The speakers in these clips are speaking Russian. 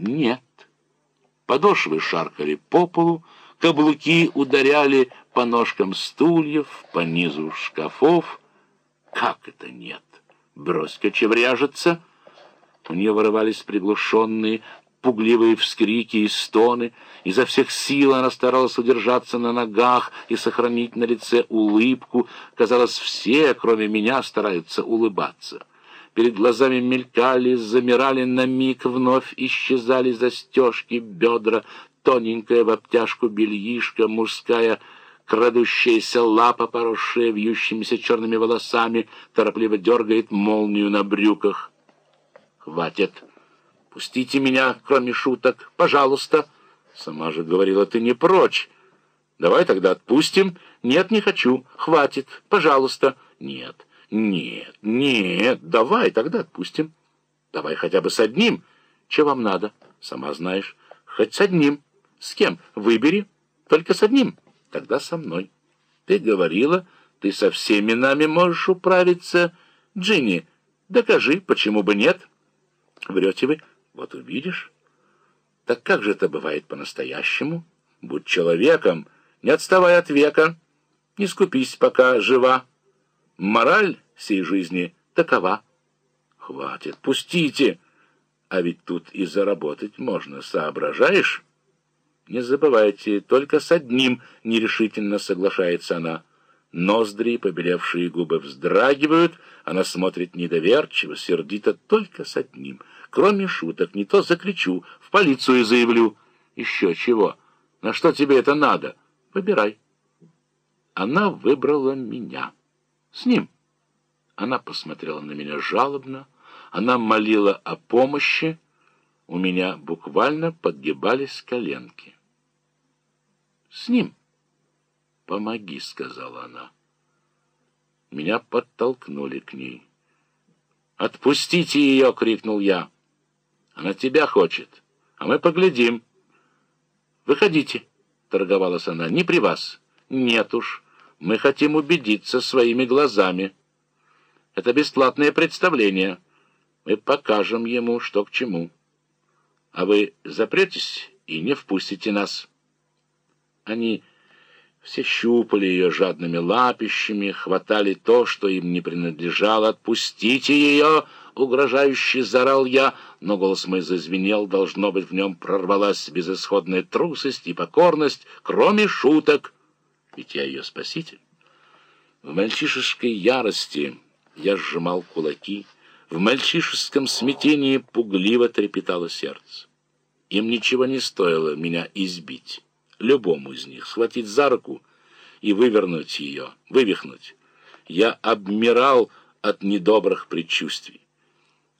Нет. Подошвы шаркали по полу, каблуки ударяли по ножкам стульев, по низу шкафов. Как это нет? Брось-ка чевряжется. У нее вырывались приглушенные, пугливые вскрики и стоны. Изо всех сил она старалась удержаться на ногах и сохранить на лице улыбку. Казалось, все, кроме меня, стараются улыбаться. Перед глазами мелькали, замирали на миг, вновь исчезали застежки, бедра, тоненькая в обтяжку бельишка, мужская крадущаяся лапа, поросшая вьющимися черными волосами, торопливо дергает молнию на брюках. «Хватит! Пустите меня, кроме шуток, пожалуйста!» Сама же говорила, ты не прочь. Давай тогда отпустим. Нет, не хочу. Хватит, пожалуйста. Нет, нет, нет, давай тогда отпустим. Давай хотя бы с одним. Чего вам надо? Сама знаешь. Хоть с одним. С кем? Выбери. Только с одним. Тогда со мной. Ты говорила, ты со всеми нами можешь управиться. Джинни, докажи, почему бы нет? Врете вы? Вот увидишь. Так как же это бывает по-настоящему? Будь человеком, не отставай от века, не скупись, пока жива. Мораль всей жизни такова. Хватит, пустите. А ведь тут и заработать можно, соображаешь? Не забывайте, только с одним нерешительно соглашается она. Ноздри, побелевшие губы вздрагивают, она смотрит недоверчиво, сердито, только с одним. Кроме шуток, не то закричу, в полицию заявлю. Еще чего? На что тебе это надо? Выбирай. Она выбрала меня. С ним. Она посмотрела на меня жалобно, она молила о помощи, у меня буквально подгибались коленки. С ним. «Помоги», — сказала она. Меня подтолкнули к ней. «Отпустите ее!» — крикнул я. «Она тебя хочет, а мы поглядим». «Выходите», — торговалась она, — «не при вас». «Нет уж, мы хотим убедиться своими глазами. Это бесплатное представление. Мы покажем ему, что к чему. А вы запретесь и не впустите нас». Они все щупали ее жадными лапищами, хватали то, что им не принадлежало. «Отпустите ее!» — угрожающе зарал я, но голос мой зазвенел, должно быть, в нем прорвалась безысходная трусость и покорность, кроме шуток. Ведь я ее спаситель. В мальчишеской ярости я сжимал кулаки, в мальчишеском смятении пугливо трепетало сердце. Им ничего не стоило меня избить любому из них, схватить за руку и вывернуть ее, вывихнуть. Я обмирал от недобрых предчувствий.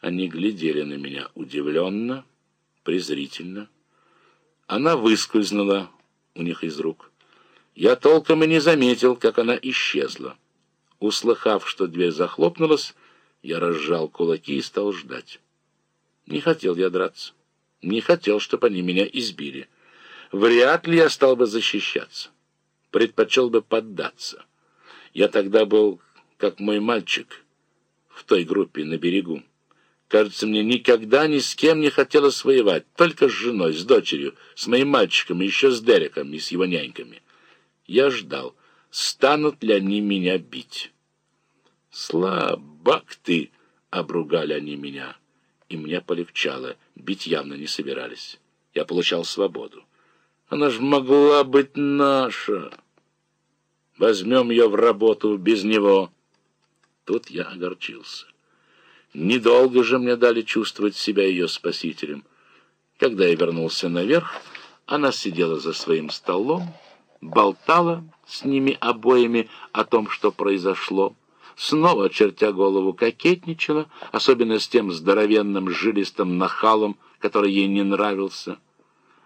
Они глядели на меня удивленно, презрительно. Она выскользнула у них из рук. Я толком и не заметил, как она исчезла. Услыхав, что дверь захлопнулась, я разжал кулаки и стал ждать. Не хотел я драться. Не хотел, чтобы они меня избили вряд ли я стал бы защищаться. Предпочел бы поддаться. Я тогда был, как мой мальчик, в той группе на берегу. Кажется, мне никогда ни с кем не хотелось воевать, только с женой, с дочерью, с моим мальчиком, еще с Дереком и с его няньками. Я ждал, станут ли они меня бить. «Слабак ты!» — обругали они меня, и мне полегчало, бить явно не собирались. Я получал свободу. Она ж могла быть наша. Возьмем ее в работу без него. Тут я огорчился. Недолго же мне дали чувствовать себя ее спасителем. Когда я вернулся наверх, она сидела за своим столом, болтала с ними обоими о том, что произошло, снова, чертя голову, кокетничала, особенно с тем здоровенным жилистым нахалом, который ей не нравился,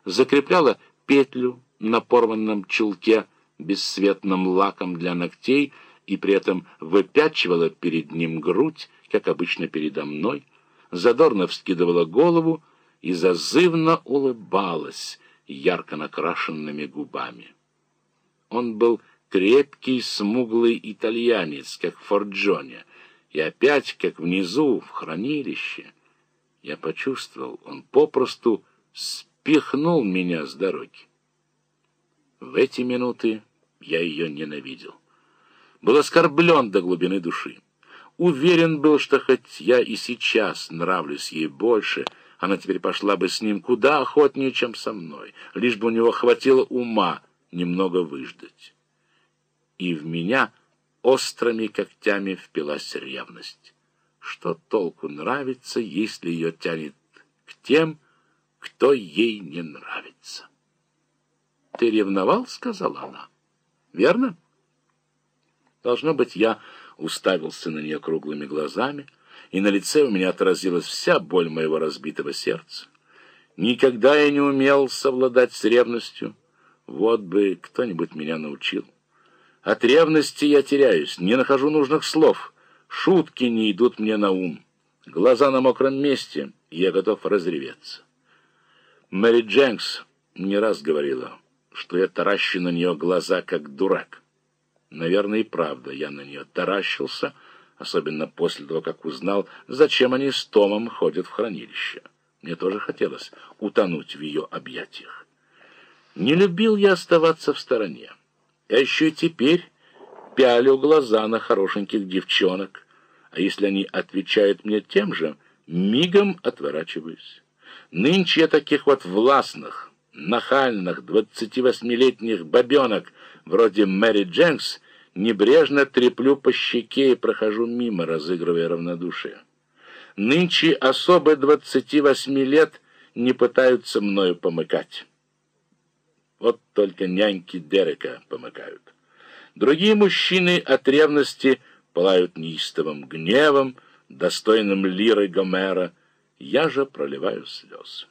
закрепляла петлю на порванном чулке бесцветным лаком для ногтей и при этом выпячивала перед ним грудь, как обычно передо мной, задорно вскидывала голову и зазывно улыбалась ярко накрашенными губами. Он был крепкий, смуглый итальянец, как в Форджоне, и опять, как внизу, в хранилище. Я почувствовал, он попросту спихнул меня с дороги. В эти минуты я ее ненавидел. Был оскорблен до глубины души. Уверен был, что хоть я и сейчас нравлюсь ей больше, она теперь пошла бы с ним куда охотнее, чем со мной, лишь бы у него хватило ума немного выждать. И в меня острыми когтями впилась ревность. Что толку нравится, если ее тянет к тем, кто ей не нравится? «Ты ревновал?» — сказала она. «Верно?» Должно быть, я уставился на нее круглыми глазами, и на лице у меня отразилась вся боль моего разбитого сердца. Никогда я не умел совладать с ревностью. Вот бы кто-нибудь меня научил. От ревности я теряюсь, не нахожу нужных слов. Шутки не идут мне на ум. Глаза на мокром месте, я готов разреветься. Мэри Дженкс не раз говорила, что я таращу на нее глаза, как дурак. Наверное, и правда, я на нее таращился, особенно после того, как узнал, зачем они с Томом ходят в хранилище. Мне тоже хотелось утонуть в ее объятиях. Не любил я оставаться в стороне. Я еще и теперь пялю глаза на хорошеньких девчонок, а если они отвечают мне тем же, мигом отворачиваюсь. Нынче я таких вот властных, нахальных, двадцативосьмилетних бабенок, вроде Мэри Дженкс, небрежно треплю по щеке и прохожу мимо, разыгрывая равнодушие. Нынче особо двадцати восьми лет не пытаются мною помыкать. Вот только няньки Дерека помыкают. Другие мужчины от ревности пылают неистовым гневом, достойным лиры Гомера. Я же проливаю слезы.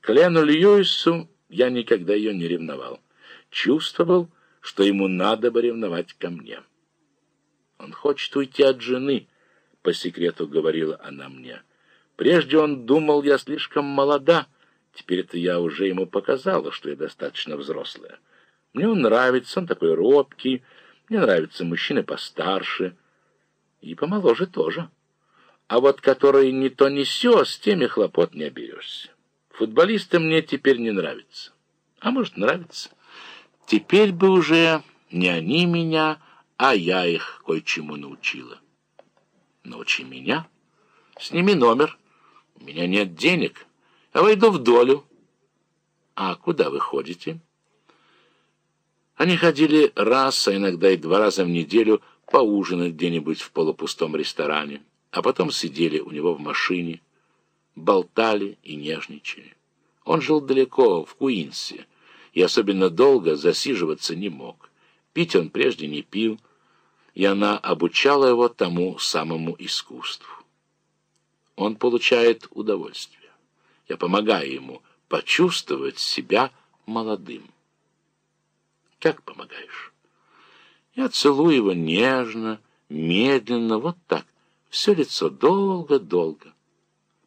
К Лену Льюису я никогда ее не ревновал. Чувствовал, что ему надо бы ревновать ко мне. Он хочет уйти от жены, — по секрету говорила она мне. Прежде он думал, я слишком молода, теперь это я уже ему показала, что я достаточно взрослая. Мне он нравится, он такой робкий, мне нравятся мужчины постарше и помоложе тоже. А вот которые не то не сё, с теми хлопот не оберешься. Футболисты мне теперь не нравятся. А может, нравится. Теперь бы уже не они меня, а я их кое-чему научила. Научи меня. Сними номер. У меня нет денег. Я войду в долю. А куда вы ходите? Они ходили раз, а иногда и два раза в неделю поужинать где-нибудь в полупустом ресторане, а потом сидели у него в машине, болтали и нежничали. Он жил далеко, в Куинсе, и особенно долго засиживаться не мог. Пить он прежде не пил, и она обучала его тому самому искусству. Он получает удовольствие. Я помогаю ему почувствовать себя молодым. Как помогаешь? Я целую его нежно, медленно, вот так, все лицо долго-долго.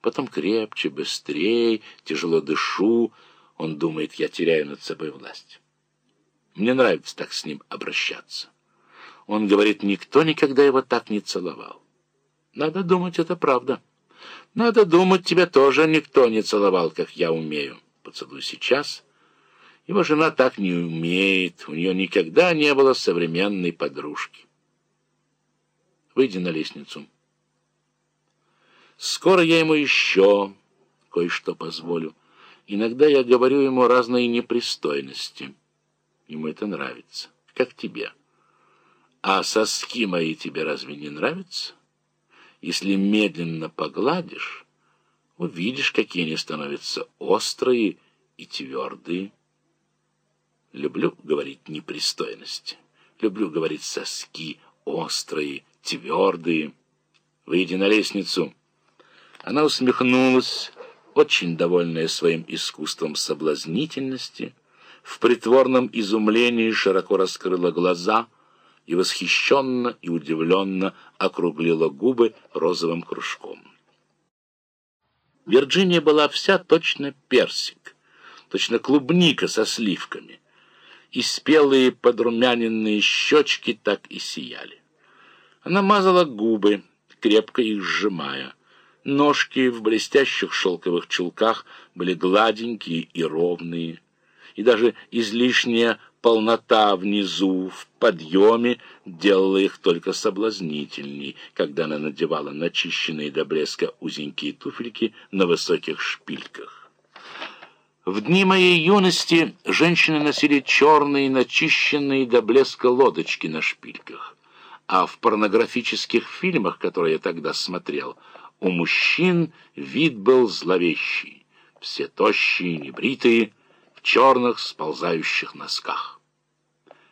Потом крепче, быстрее, тяжело дышу, он думает, я теряю над собой власть. Мне нравится так с ним обращаться. Он говорит, никто никогда его так не целовал. Надо думать, это правда. Надо думать, тебя тоже никто не целовал, как я умею. Поцелуй сейчас. Его жена так не умеет. У нее никогда не было современной подружки. Выйди на лестницу. Скоро я ему еще кое-что позволю. Иногда я говорю ему разные непристойности. Ему это нравится, как тебе. А соски мои тебе разве не нравятся? Если медленно погладишь, увидишь, какие они становятся острые и твердые. Люблю говорить непристойности. Люблю говорить соски острые, твердые. Выйди на лестницу. Она усмехнулась, очень довольная своим искусством соблазнительности, в притворном изумлении широко раскрыла глаза и восхищенно и удивленно округлила губы розовым кружком. Вирджиния была вся точно персик, точно клубника со сливками, и спелые подрумяненные щечки так и сияли. Она мазала губы, крепко их сжимая, Ножки в блестящих шелковых чулках были гладенькие и ровные, и даже излишняя полнота внизу, в подъеме, делала их только соблазнительней, когда она надевала начищенные до блеска узенькие туфельки на высоких шпильках. В дни моей юности женщины носили черные, начищенные до блеска лодочки на шпильках, а в порнографических фильмах, которые я тогда смотрел, у мужчин вид был зловещий, все тощие, небритые, в черных сползающих носках.